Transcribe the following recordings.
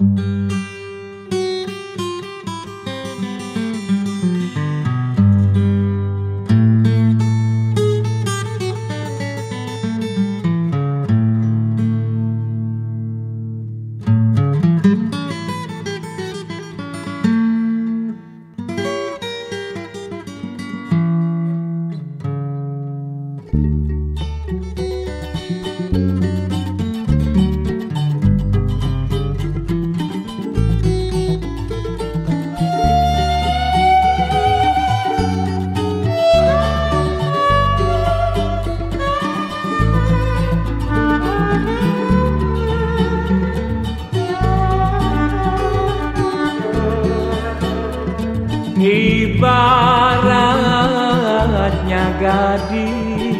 Thank you. Ibaratnya gadis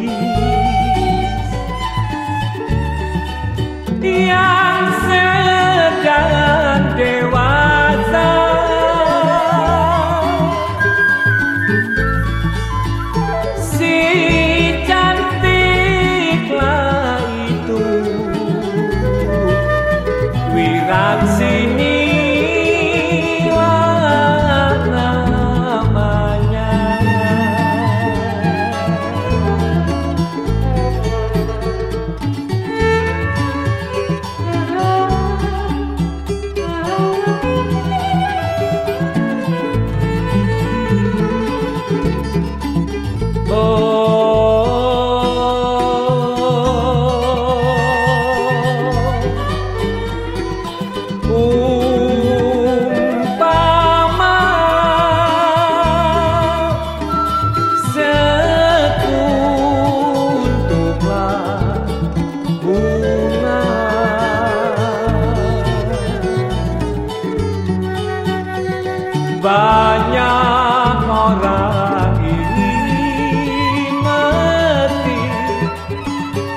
Banyak orang ingin mati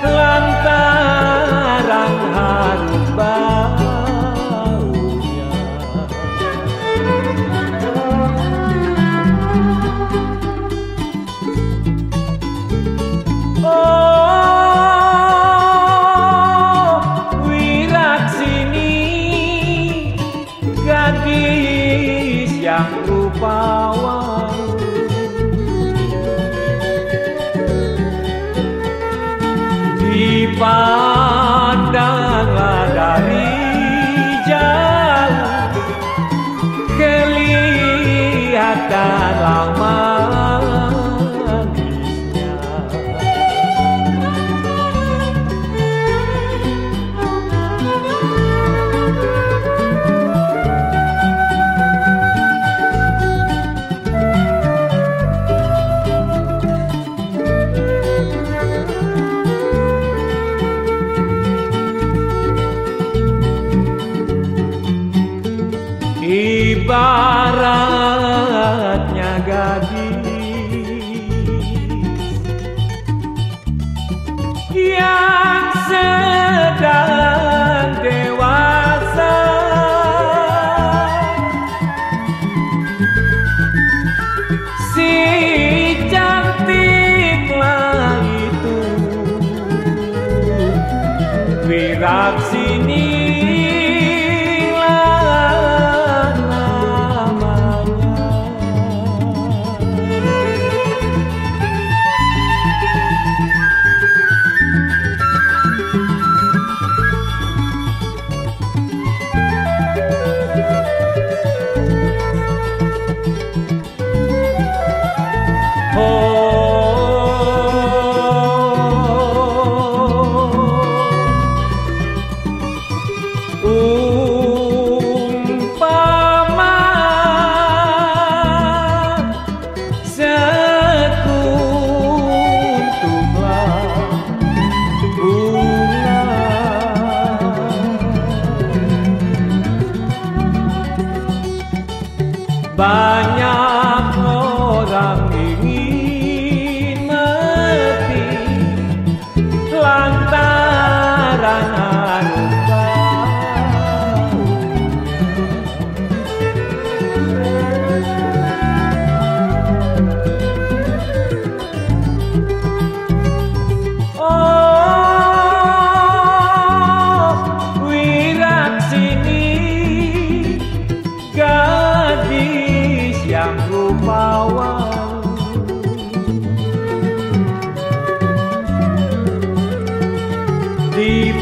Lantaran harum baunya. Oh, Wiraksini Gadis yang rupawan Dipandanglah Ibaratnya gadis Yang sedang dewasa. Si cantiklah itu Wiraksini Banyak orang ingin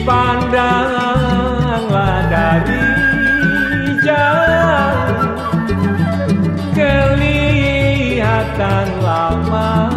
dipandanglah dari jauh. Kelihatan lama